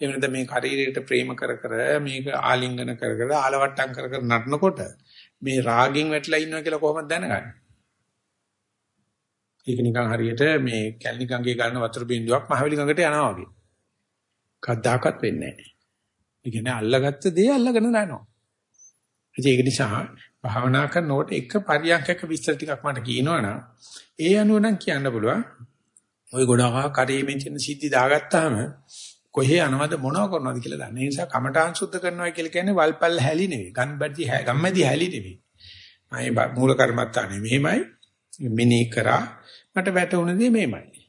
එහෙම නැත්නම් මේ ශරීරයට ප්‍රේම කර කර මේක ආලිංගන කර කර ආලවට්ටම් කර කර නටනකොට මේ රාගෙන් වැටලා ඉන්නවා කියලා කොහොමද දැනගන්නේ? ඒක නිකන් හරියට මේ කැලණි ගඟේ ගන්න වතුර බින්දුවක් මහවැලි ගඟට යනවා වගේ. කද්දාකත් වෙන්නේ නැහැ. ඒ කියන්නේ අල්ලගත්ත දේ අල්ලගෙන යනවා. ඒක නිසා භාවනා කරනකොට එක පරියන්කක විස්තර ටිකක් මට කියනවනම් ඒ අනුව නම් කියන්න පුළුවන්. ওই ගොඩාක් කරේ මෙතන සිද්ධි දාගත්තාම කොහේ යනවද මොනව කරනවද කියලා දන්නේ. ඒ නිසා කමඨාන් සුද්ධ කරනවා කියලා කියන්නේ වල්පල් හැලි නෙවෙයි. ගම්බැදි ගම්මැදි හැලි නෙවෙයි. මම මූල කර්මත්තානේ මෙහෙමයි මෙනේ කරා මට වැටුණ දේ මෙහෙමයි.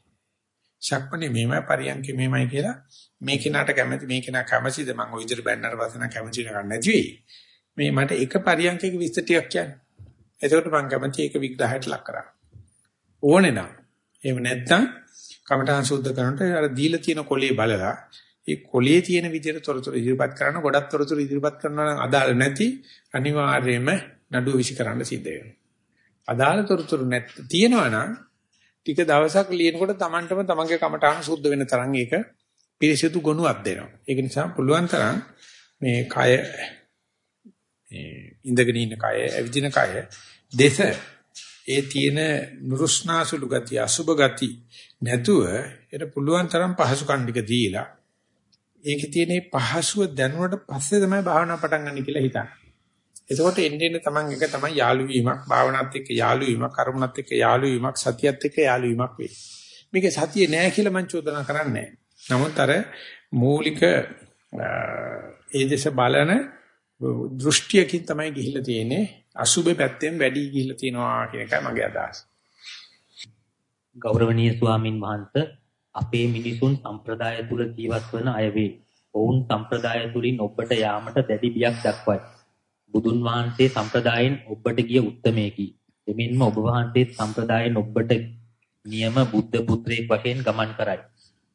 ශක්මනේ මෙහෙමයි පරියන්කේ මෙහෙමයි කියලා මේ කෙනාට කැමති මේ කෙනා කැමතිද මම ওই විදිහට බැන්නට පස්සේ නම් කැමති නෑ නැති වෙයි. මේ මට එක පරියන්කයක විස්තර ටිකක් කියන්න. එතකොට මම කැමති ඒක විග්‍රහයට ලක් කරා. ඕනේ නම්. එහෙම නැත්නම් කමඨාන් සුද්ධ කරනට අර දීලා තියෙන කොලේ බලලා ඒ කොලේ තියෙන විදිහට තොරතුරු ඉදිරිපත් කරන ගොඩක් තොරතුරු ඉදිරිපත් කරනවා නම් අදාළ නැති අනිවාර්යයෙන්ම නඩුව විසි කරන්න සිද්ධ වෙනවා. අදාළ තොරතුරු නැත් තියෙනවා නම් ටික දවසක් ලියනකොට Tamanටම තමන්ගේ කමඨාන සුද්ධ වෙන තරම් ඒක පිරිසිදු ගුණයක් දෙනවා. ඒක නිසා පුළුවන් තරම් මේ කය ඉඳගෙන ඉන්න කය, ඇවිදින කය දෙස ඒ තියෙන නුරුස්නාසුළු ගතිය, අසුබ ගති නැතුව ඒට පුළුවන් තරම් පහසු කණ්ඩික දීලා ඒකේ තියෙන පහසුව දැනුණට පස්සේ තමයි භාවනා පටන් ගන්න කියලා හිතන්නේ. එතකොට එන්නේ එන්නේ Taman එක තමයි යාළු වීමක්, භාවනාත් එක්ක යාළු වීමක්, කර්මනත් එක්ක යාළු වීමක්, සතියත් එක්ක යාළු වීමක් වෙයි. මේකේ සතිය නෑ කියලා මම චෝදනා කරන්නේ නමුත් අර මූලික ඒ දේශ බලන දෘෂ්ටියකින් තමයි ගිහිල්ලා තියෙන්නේ. අසුබේ පැත්තෙන් වැඩි ගිහිල්ලා තියෙනවා කියන එකයි මගේ අදහස. ගෞරවනීය ස්වාමින් වහන්සේ අපේ මිනිසුන් සම්ප්‍රදාය තුල ජීවත් වන අය වේ. ඔවුන් සම්ප්‍රදාය තුලින් ඔබට යාමට දැඩි බියක් දක්වයි. බුදුන් වහන්සේ සම්ප්‍රදායෙන් ඔබට ගිය උත්තමයෙකි. එමෙන්ම ඔබ වහන්සේ සම්ප්‍රදායෙන් ඔබට නියම බුද්ධ පුත්‍රයෙක් වශයෙන් ගමන් කරයි.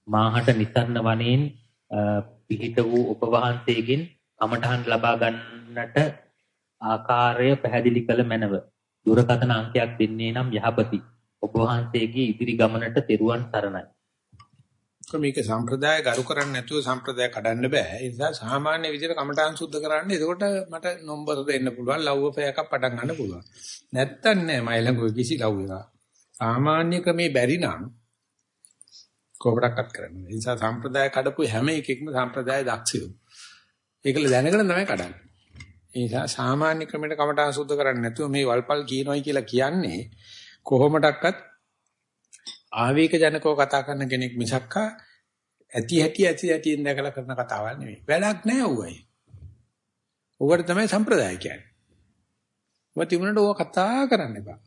මාහට නිසරණ වනයෙන් පිහිට වූ ඔබ වහන්සේගෙන් කමඨහන් ලබා ගන්නට ආකාරය පැහැදිලි කළ මැනව. දුරකථන අංකයක් දෙන්නේ නම් යහපති. ඔබ වහන්සේගේ ඉදිරි ගමනට තෙරුවන් සරණයි. මේක සම්ප්‍රදාය ගරු කරන්නේ නැතුව සම්ප්‍රදාය කඩන්න බෑ. ඒ නිසා සාමාන්‍ය විදිහට කමඨාන් සුද්ධ කරන්න. එතකොට මට නම්බර දෙන්න පුළුවන්. ලව්ව පෑයක්ක් පටන් ගන්න පුළුවන්. නැත්තම් නෑ මයි ළඟ ඔය කිසි ලව් එකක්. සාමාන්‍ය ක්‍රමේ බැරි නම් කොහොමඩක්වත් කරන්න. ඒ නිසා සම්ප්‍රදාය කඩපු හැම එකෙක්ම සම්ප්‍රදාය දක්ෂයෝ. ඒකල දැනගෙන තමයි කඩන්නේ. ඒ නිසා සාමාන්‍ය ක්‍රමයට කමඨාන් සුද්ධ කරන්නේ නැතුව මේ වල්පල් කියනොයි කියලා කියන්නේ කොහොමඩක්වත් ආවේග ජනකව කතා කරන කෙනෙක් මිසක්කා ඇති හැටි ඇති හැටිෙන් දැකලා කරන කතාවක් නෙවෙයි. වැඩක් නැහැ ඌයි. ඌකට තමයි සම්ප්‍රදාය කියන්නේ. ඔබ තිබුණට ඕක කතා කරන්න එපා.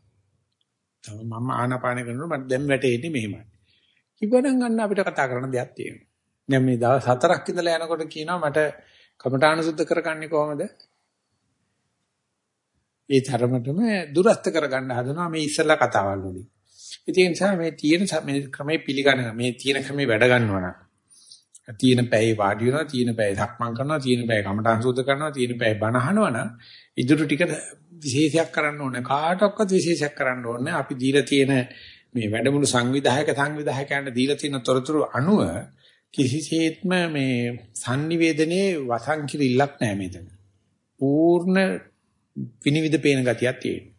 තව මම ආනාපාන කරනකොට මට දැන් වැටෙන්නේ මෙහෙමයි. කිව්වනම් ගන්න අපිට කතා කරන්න දෙයක් තියෙනවා. දැන් මේ දවස් හතරක් ඉඳලා යනකොට කියනවා මට කමඨාන සුද්ධ කරගන්නේ කොහොමද? ඒ තරමටම දුරස්ත කරගන්න හදනවා මේ ඉස්සලා කතාවල් වලින්. ඒ නිසා මේ තියෙන මේ ක්‍රමයේ පිළිගන්න මේ තියෙන ක්‍රමේ වැඩ ගන්නවා නම් තියෙන පැයේ වාඩි වෙනවා තියෙන පැයේ සක්මන් කරනවා තියෙන පැයේ කමඨාන් සුද්ධ කරනවා තියෙන පැයේ බණ අහනවා නම් ඉදිරි ටික විශේෂයක් කරන්න ඕනේ කාටවත් විශේෂයක් කරන්න ඕනේ අපි දීලා තියෙන මේ වැඩමුළු සංවිධායක සංවිධායකයන්ට දීලා තියෙන තොරතුරු අනුව කිසිසේත්ම මේ sannivedanaye වසන් කිරිල්ලක් නැහැ මෙතන. පූර්ණ විනිවිද පේන ගතියක් තියෙනවා.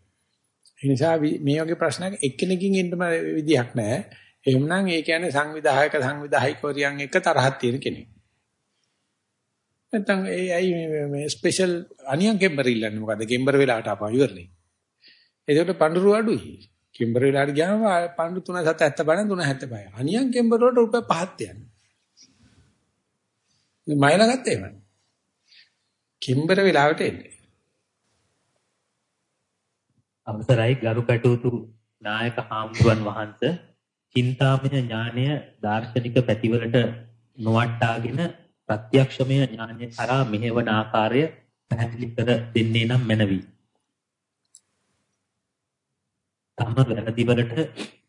ඒ නිසා මේ වගේ ප්‍රශ්නයක් එක්කෙනකින් එන්නම විදියක් නැහැ. එහෙමනම් ඒ කියන්නේ සංවිධායක සංවිධායකවරියන් එක තරහක් තියෙන කෙනෙක්. නැත්නම් ඒ ඇයි මේ ස්පෙෂල් අනියන් ගෙම්බර් ඉල්ලන්නේ මොකද ගෙම්බර් වෙලාවට ආපහු ඉවරනේ. ඒකට පඳුරු අඩුයි. ගෙම්බර් වෙලාවට ගියාම පඳුරු 3 7 75 375. අනියන් ගෙම්බර් වලට රුපියල් 5ක් තියන්නේ. මේ මයිලා ගත්තේ එහෙමයි. ගෙම්බර් වෙලාවට එන්නේ. අවසරයි ගරු කටයුතු නායක හාමුදුරන් වහන්සේ චින්තාමය ඥානය දාර්ශනික පැතිවලට නොවට්ටාගෙන ප්‍රත්‍යක්ෂමය ඥානය කරා මෙහෙවන ආකාරය පැහැදිලි කර දෙන්නේ නම් මැනවි. තම වැරදිවලට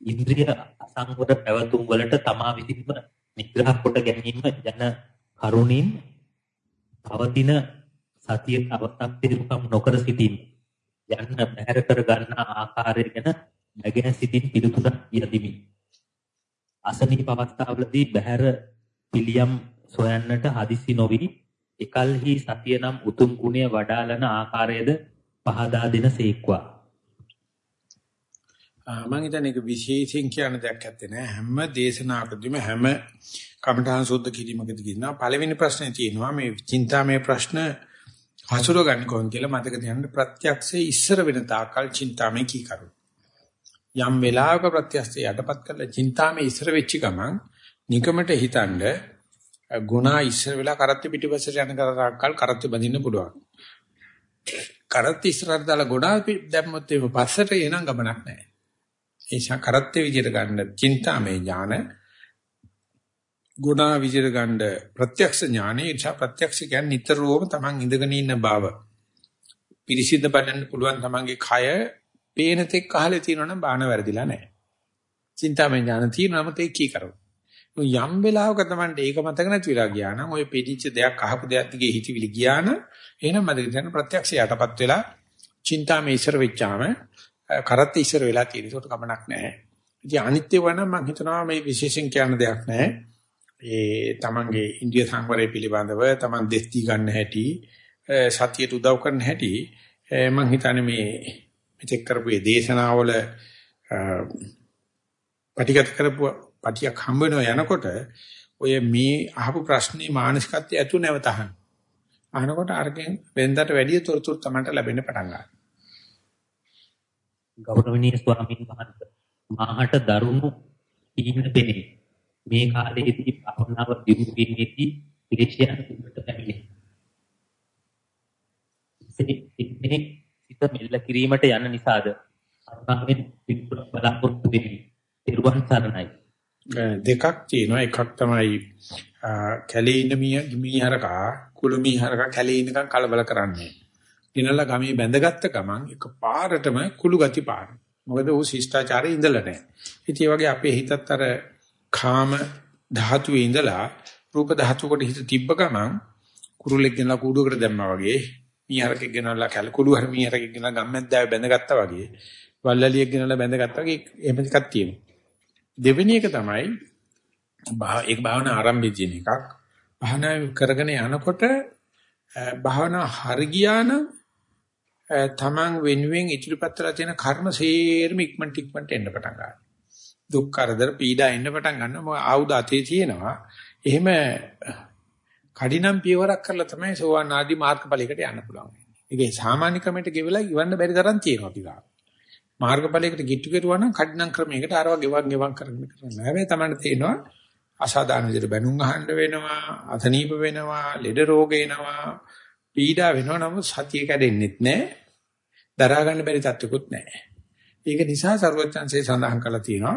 ඉන්ද්‍රිය අසංවර පැවතුම් වලට තමා විසින්ම නිග්‍රහ කොට ගැනීම යන කරුණින් පවතින සතිය අව탁තිරුකම් නොකර සිටීම යන්න බැහැර කර ගන්නා ආකාරය ගැන නැගෙන සිටින් පිළිතුරක් කියදිමි. අසනීප අවස්ථාවලදී බහැර පිළියම් සොයන්නට හදිසි නොවි එකල්හි සතිය නම් උතුම් ගුණය වඩාලන ආකාරයද පහදා දෙන සේක්වා. මම හිතන්නේ ඒක විශේෂයෙන් කියන දෙයක් ඇත්තේ නෑ. හැම දේශනාවකදීම හැම කමඨාන් සුද්ධ කිරීමකදී කියනවා පළවෙනි ප්‍රශ්නේ තියෙනවා මේ චින්තාමය ප්‍රශ්න හසුර ගන්න කොහොමද කියලා මතක තියාගන්න. ප්‍රත්‍යක්ෂයේ ඉස්සර වෙන තාකල් චින්තාමය කී කරු යම් වෙලාවක ප්‍රත්‍යක්ෂය යටපත් කරලා චින්තාමය ඉස්සර වෙච්ච ගමන් නිකමට හිතනද ගුණා ඉස්සර වෙලා කරත්ති පිටිපස්සට යන තාකල් කරත්ති බඳින්න පුළුවන්. කරත්ති ඉස්සරහට දාලා ගුණා දැම්මොත් ඒක පස්සට එනං ගමනක් නැහැ ඒ නිසා කරත්තේ විදියට ගන්න චින්තාමය ඥාන ගුණා විදියට ගන්න ප්‍රත්‍යක්ෂ ඥානෙ ඉච්ඡා ප්‍රත්‍යක්ෂ කියන්නේ නිතරම තමන් ඉඳගෙන ඉන්න බව. පිරිසිදු බලන්න පුළුවන් තමන්ගේ කය පේන තෙක් අහලේ තියෙනවනම් බාන වැරදිලා නැහැ. චින්තාමය ඥාන තියෙනවම තේ කී කරව යම් වෙලාවක තමන්ට ඒක මතක නැති වෙලා ගියා නම් ওই පිටිච්ච දෙයක් අහපු දෙයක් දිගේ හිතවිලි ගියා නම් එහෙනම් මතක තියාගන්න ප්‍රත්‍යක්ෂ යටපත් වෙලා චින්තාමය ඉස්සර වෙච්චාම කරත් ඉස්සර වෙලා තියෙන. ඒකට කමනක් නැහැ. ඉතින් අනිත්‍ය වුණා මම හිතනවා මේ විශේෂයෙන් කියන්න දෙයක් නැහැ. ඒ තමන්ගේ ඉන්දිය සංවරය පිළිබඳව තමන් දෙස්ති ගන්න හැටි සතියට උදව් කරන හැටි මම හිතන්නේ මේ මෙතෙක් කරපු මේ දේශනාවල පටිගත කරපු පටියක් හම්බ වෙනව යනකොට ඔය මේ අහපු ප්‍රශ්නේ මානසිකත්වය ඇතු නැවත අහන. අහනකොට අරකින් වෙනදාට වැඩිය තොරතුරු තමයි ලැබෙන්න පටන් ගන්නවා. ගෞරවනීය ස්වාමීන් වහන්සේ මාහට දරුණු කීන දෙනේ මේ කාලයේදී භාවනාව දියුණු කිරීමේදී පිළිසියන උඩට පැමිණේ. සිතේ සිත මෙල්ල කිරීමට යන නිසාද අර්ථයෙන් පිටුපත බලාපොරොත්තු වෙමි. ත්‍රිවන් සරණයි. දෙකක් තියෙනවා එකක් තමයි කැලේ ඉන්න මීහරකා කුළු මීහරකා කැලේ ඉන්නකම් කලබල කරන්නේ. ගෙනල්ලා ගමේ බැඳගත්ත ගමන් එක පාරටම කුළු ගති පාන. මොකද ਉਹ ශිෂ්ටාචාරයේ ඉඳලා නැහැ. ඉතින් ඒ වගේ අපේ හිතත් අර කාම ධාතුවේ ඉඳලා රූප ධාතුවකට හිත තිබ්බ ගමන් කුරුල්ලෙක් ගෙනලා කූඩුවකට දැම්මා වගේ මීහරකෙක් ගෙනල්ලා කැල කුළු හර මීහරකෙක් ගෙනලා ගම්මැද්දාවේ බැඳගත්තා වගේ වල්ලලියෙක් ගෙනල්ලා බැඳගත්තා වගේ එහෙම එකක් තියෙනවා. දෙවෙනි එක තමයි ඒක භාවනා ආරම්භයේදී එකක්. භාවනා කරගෙන යනකොට භාවනා හරි ගියා නම් තමන් වෙනුවෙන් ඉදිරිපත් කරලා තියෙන කර්ම සේරම ඉක්මනට ඉක්මනට එන්න පටන් ගන්නවා. දුක් කරදර පීඩා එන්න පටන් ගන්නවා. මොකද ආයුධ අතේ තියෙනවා. එහෙම කඩිනම් පියවරක් කරලා තමයි සෝවාන් ආදී මාර්ගඵලයකට යන්න පුළුවන්. ඒකේ සාමාන්‍ය ක්‍රමයට ගෙවලා ඉවන්න බැරි තරම් තියෙනවා ටිකක්. මාර්ගඵලයකට ගිට්ටු කෙරුවා නම් කඩිනම් ක්‍රමයකට අරවා ගෙවක් ගෙවක් කරගෙන කරනවා. හැබැයි තමයි තේනවා අසාධාරණ විදිහට බැනුම් අහන්න වෙනවා, අසනීප වෙනවා, ලෙඩ රෝග එනවා, පීඩා වෙනවා නමුත් සතිය කැඩෙන්නෙත් නැහැ. දරා ගන්න බැරි තත්ත්වකුත් නැහැ. ඒක නිසා ਸਰවඥාන්සේ සඳහන් කරලා තියෙනවා.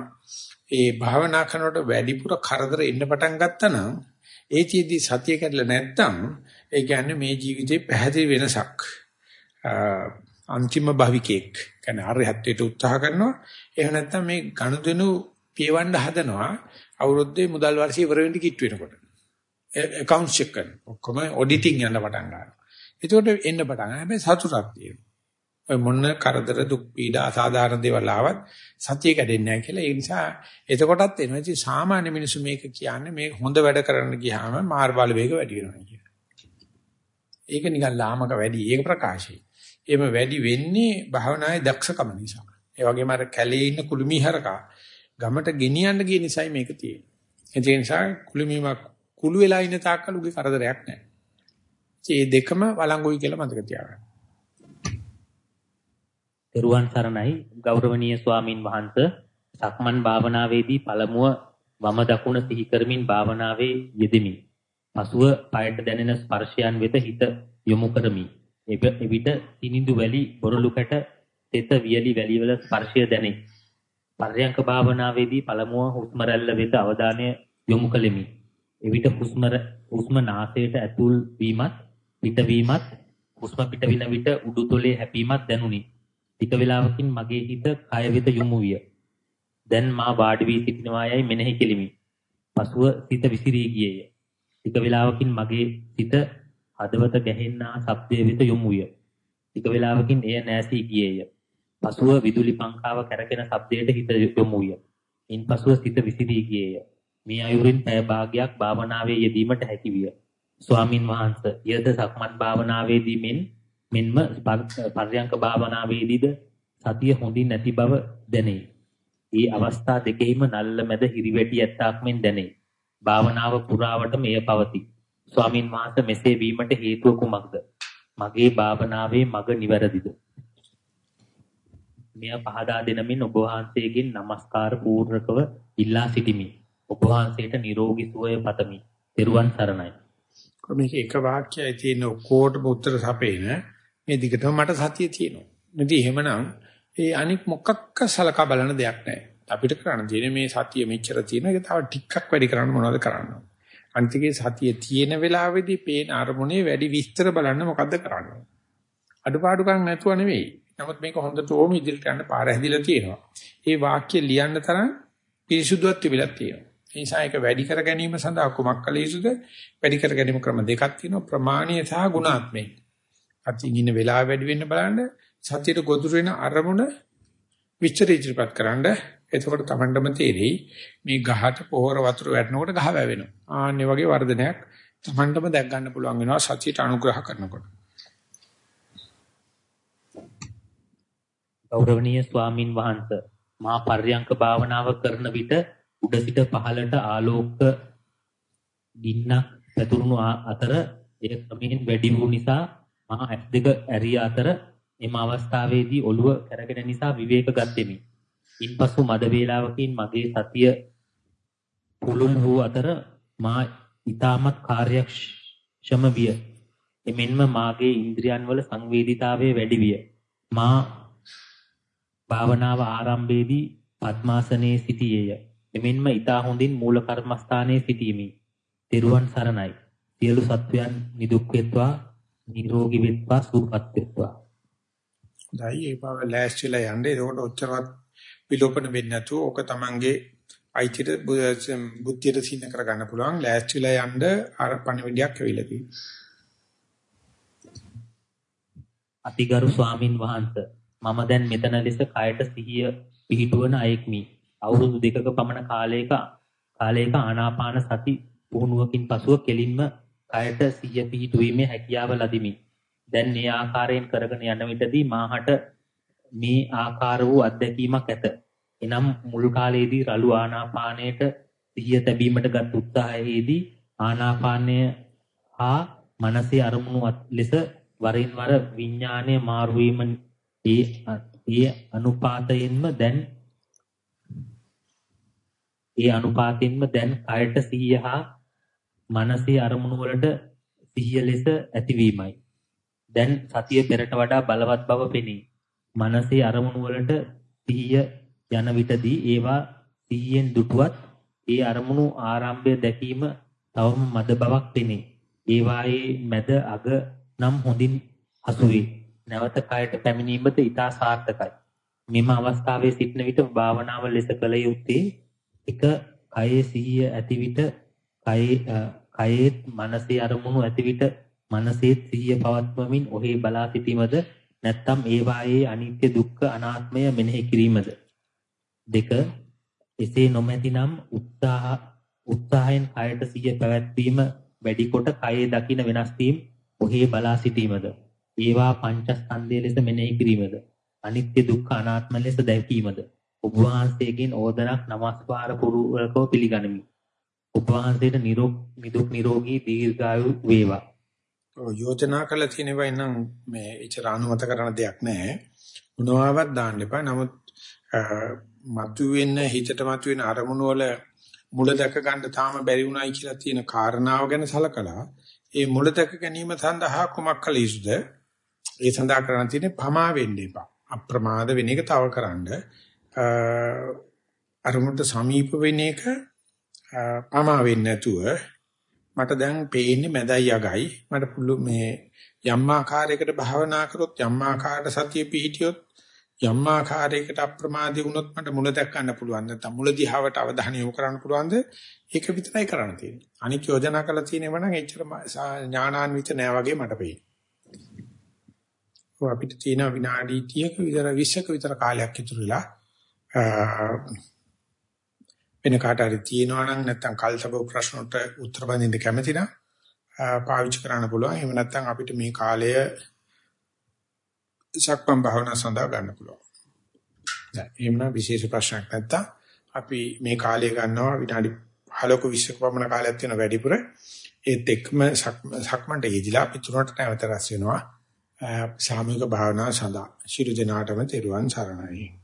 ඒ භාවනා කරනකොට වැඩිපුර කරදර එන්න පටන් ගත්තා නම් ඒ චීදී සතිය කැඩලා නැත්තම් ඒ කියන්නේ මේ ජීවිතේ පැහැදිලි වෙනසක් අන්තිම භවිකෙක් කියන්නේ අරහත්ත්වයට උත්සාහ කරනවා. එහෙම නැත්නම් මේ ගනුදෙනු පියවන්න හදනවා අවුරුද්දේ මුදල් වර්ෂය ඉවර වෙන්න කිට් වෙනකොට. account check කරන ඔක්කොම auditing යන පටන් ගන්නවා. එතකොට එන්න පටන් ගන්න. හැබැයි සතුටක් තියෙනවා. ඔය මොන කරදර දුක් පීඩා අසාධාරණ දේවල් ආවත් සතිය කැඩෙන්නේ නැහැ කියලා. ඒ නිසා එතකොටත් එනවා. ඉතින් සාමාන්‍ය මිනිස්සු මේක කියන්නේ මේ හොඳ වැඩ කරන්න ගියාම මාර් බල වේග වැඩි වෙනවා කියලා. ඒක නිකන් ලාමක වැඩි. ඒක ප්‍රකාශයි. එහෙම වැඩි වෙන්නේ භාවනායේ දක්ෂකම නිසා. ඒ වගේම අර කැලේ ඉන්න කුළුමිහරකා ගමට ගෙනියන්න ගිය නිසායි මේක තියෙන්නේ. ඒ නිසා කුළුමිමක් කුළු වෙලා ඉන්න තාක්කල් උගේ කරදරයක් නැහැ. ඒ දෙකම වළංගුයි කියලා මතක තියාගන්න. තෙරුවන් සරණයි ගෞරවනීය ස්වාමින් වහන්සේ සක්මන් භාවනාවේදී පළමුව වම දකුණ සිහි කරමින් භාවනාවේ යෙදෙමි. පසුව පායට දැනෙන ස්පර්ශයන් වෙත හිත යොමු කරමි. එවිට තිනිඳු වැලි බොරළු කැට තෙත වියලි වැලිවල ස්පර්ශය දැනේ. පර්යංක භාවනාවේදී පළමුව හුස්ම රැල්ල වෙත අවධානය යොමු කළෙමි. එවිට හුස්ම හුස්ම නාසයට ඇතුල් වීමත් පිටවීමත් හුස්ම පිටවින විට උඩුතොලේ හැපීමක් දැනුනි. ටික වේලාවකින් මගේ හිත කය වෙත යොමු විය. දැන් මා වාඩි වී සිටිනවායයි මෙනෙහි කෙලිමි. පසුව සිත විසිරී ගියේය. ටික වේලාවකින් මගේ සිත හදවත ගැහෙන්නා ශබ්දයේ වෙත යොමු විය. ටික වේලාවකින් එය නැසී ගියේය. පසුව විදුලි පංකාව කැරකෙන ශබ්දයට හිත යොමු විය. ඉන්පසුව සිත විසිරී ගියේය. මේ අයුරින් පැය භාගයක් භාවනාවේ යෙදීමට හැකි විය. ස්වාමින් වහන්සේ යද සක්මන් භාවනාවේදී මෙන් මෙන්ම පර්යංක භාවනාවේදීද සතිය හොඳින් නැති බව දැනේ. ඒ අවස්ථා දෙකෙහිම නල්ල මැද හිරිවැටි ඇත්තාක් මෙන් දැනේ. භාවනාව පුරාවට මෙය පවතී. ස්වාමින් වහන්සේ මෙසේ වීමට හේතුව කුමක්ද? මගේ භාවනාවේ මග නිවැරදිද? මෙය පහදා දෙනමින් ඔබ වහන්සේගෙන් নমස්කාර පූර්වකව ඉල්ලා සිටිමි. ඔබ වහන්සේට නිරෝගී සුවය පතමි. ත්වන් සරණයි. මේක එක වාක්‍යයයි තියෙන ඔක්කොටම උත්තර සපේන මේ දිගටම මට සතිය තියෙනවා. නැති එහෙමනම් ඒ අනික් මොකක්ක සලකා බලන දෙයක් නැහැ. අපිට කරන්න තියෙන්නේ මේ සතිය මෙච්චර තියෙන එක තව ටිකක් වැඩි කරන්න මොනවද කරන්න. අන්තිකේ සතිය තියෙන වෙලාවේදී පේන අරමුණේ වැඩි විස්තර බලන්න මොකද්ද කරන්න. අඩුපාඩුකම් නැතුව නෙවෙයි. නමුත් මේක හොඳට ඕම ඉදිරියට යන්න පාර හැදිලා තියෙනවා. ඒ වාක්‍ය ලියන්න තරම් පිරිසුදුවක් තිබිලා තියෙනවා. ඒ නිසා ඒක වැඩි කර ගැනීම සඳහා කුමක් කළ යුතුද? වැඩි කර ගැනීම ක්‍රම දෙකක් තියෙනවා. ප්‍රමාණීය සහ ගුණාත්මක. අතින් ඉන්න වෙලාව වැඩි වෙන්න බලන්න සතියට ගොදුරු වෙන අරමුණ විචර ඉදිරිපත් කරන්න එතකොට Tamandම තේරෙයි මේ ගහට පොහොර වතුර වැටෙනකොට ගහ වැවෙනවා. ආන්නේ වගේ වර්ධනයක් Tamandම දැක් ගන්න පුළුවන් වෙනවා සතියට අනුග්‍රහ කරනකොට. ගෞරවනීය ස්වාමින් වහන්සේ මා පර්යංක භාවනාව කරන විට උඩ සිට පහළට ආලෝක ගින්නක් පැතුරුණු අතර එය ක්‍රමයෙන් වැඩි වූ නිසා මා ඇස් දෙක ඇරිය අතර එම අවස්ථාවේදී ඔළුව කැරගෙන නිසා විවේක ගත්ෙමි. ඉන්පසු මද වේලාවකින් මගේ සතිය පුළුල් වූ අතර මා ඊටමත් කාර්යක්ෂම විය. එමෙන්ම මාගේ ඉන්ද්‍රියන් වල සංවේදීතාවය වැඩි විය. මා භාවනාව ආරම්භයේදී පద్මාසනයේ සිටියේය. එමෙන්ම ඊතා හොඳින් මූල කර්මස්ථානයේ සිටීමි. තෙරුවන් සරණයි. සියලු සත්වයන් නිදුක් වෙත්වා, නිරෝගී වෙත්වා, සුවපත් වෙත්වා. දැයි ඒ බව ලෑස්තිලා යන්නේ. ඒකට ඔච්චරවත් විලෝපන වෙන්නේ නැතුව ඕක තමන්ගේ අයිතිට බුද්ධියට සින්න කරගන්න පුළුවන්. ලෑස්තිලා යන්න අර පණිවිඩයක් ඇවිල්ලා තියෙනවා. අතිගරු ස්වාමින් වහන්සේ මම දැන් මෙතන ලෙස කයට සිහිය පිහිටුවන අයෙක්මි. අවුරුදු දෙකක පමණ කාලයක කාලයක ආනාපාන සති පුහුණුවකින් පසුව කෙලින්ම කයට සිහිය පිහිටුවීමේ හැකියාව ලදිමි. දැන් මේ ආකාරයෙන් කරගෙන යන විටදී මාහට මේ ආකාර වූ අත්දැකීමක් ඇත. එනම් මුල් කාලයේදී රළු ආනාපානයට සිහිය තැබීමට ගත් උත්සාහයේදී ආනාපානය හා මනසේ අරමුණු ලෙස වරින් වර විඥානය මාරු වීම ඒ අනුපාතයෙන්ම දැන් ඒ අනුපාතයෙන්ම දැන් කයට සිහිය හා මනසේ අරමුණු වලට සිහිය ලෙස ඇතිවීමයි. දැන් සතිය පෙරට වඩා බලවත් බව පෙනේ. මනසේ අරමුණු වලට සිහිය යන විටදී ඒවා සිහියෙන් දුටුවත් ඒ අරමුණු ආරම්භය දැකීම තවම මද බවක් පෙනේ. ඒවායේ මැද අග නම් හොඳින් හසු වේ. නැවත කයට පැමිණීමද ඊටා සාර්ථකයි. මෙම අවස්ථාවේ සිටන විට භාවනාව ලෙස කළ යුත්තේ එක කයේ සිහිය ඇති විට කයේ කයේත් මනසේ අරමුණු ඇති විට මනසේ සිහිය පවත්වමින් ඔහි බලා සිටීමද නැත්නම් ඒ වායේ අනිත්‍ය දුක්ඛ අනාත්මය මෙනෙහි කිරීමද? දෙක එසේ නොමැතිනම් උත්සාහ උත්සාහයෙන් කයට සිහිය පැවැත්වීම වැඩි කොට කයේ දකින වෙනස් වීම ඔහි බලා සිටීමද? ඒවා පංචස්කන්ධය ලෙස මෙනෙහි කිරීමද? අනිත්‍ය දුක්ඛ අනාත්ම ලෙස දැකීමද? ඔබ වහන්සේගෙන් ඕදනක් নমස්කාර පුරුවකව පිළිගනිමි. ඔබ වහන්සේට නිදුක් නිරෝගී දීර්ඝායු වේවා. ඔය යෝජනා කළ තියෙනවා නම් මේ ඉතර අනුමත කරන දෙයක් නැහැ. මොනවාවත් දාන්න එපා. නමුත් මතුවෙන හිතට මතුවෙන අරමුණු වල මුල දැක ගන්න තාම බැරි වුණයි කියලා තියෙන කාරණාව ගැන සලකලා ඒ මුල දැක ගැනීම සඳහා කුමක් කළ යුතුද? ඒ සඳහා කරන්න තියෙන්නේ පමා වෙන්න එපා. අප්‍රමාද වෙන එක තව කරන්නේ අරමුණට සමීප වෙන එක පමා වෙන්නේ නැතුව මට දැන් පේන්නේ මැදයි යගයි මට පුළු මේ යම් ආකාරයකට භාවනා කරොත් යම් ආකාරයකට සතිය පිහිටියොත් යම් ආකාරයකට අප්‍රමාදී වුණොත් මට මුල දැක් ගන්න පුළුවන්. නැත්නම් මුල දිහාවට අවධානය යොමු කරන්න පුළුවන්ද? ඒක විතරයි කරන්න තියෙන්නේ. අනික යෝජනා කරලා තියෙනව නම් එච්චර ඥානාන්විත නෑ වගේ මට පේනවා. අපිට තියෙන විනාඩි 30ක විතර 20ක විතර කාලයක් ඉතුරුලා වෙන කාට හරි තියෙනවා නම් නැත්නම් කල්තබ ප්‍රශ්නට උත්තර බඳින්න කැමති නම් පාවිච්චි කරන්න පුළුවන්. එහෙම නැත්නම් අපිට මේ කාලය සක්මන් භාවනා සඳහා ගන්න පුළුවන්. දැන් එහෙම විශේෂ ප්‍රශ්නයක් නැත්නම් අපි මේ කාලය ගන්නවා විනාඩි 15ක 20ක පමණ කාලයක් තියෙන වැඩිපුර ඒත් එක්කම සක්මන්ට යෙදිලා අපි තුනට නැවත රැස් වෙනවා සාමූහික භාවනාව සඳහා. ශිරු දිනාටම තෙරුවන් සරණයි.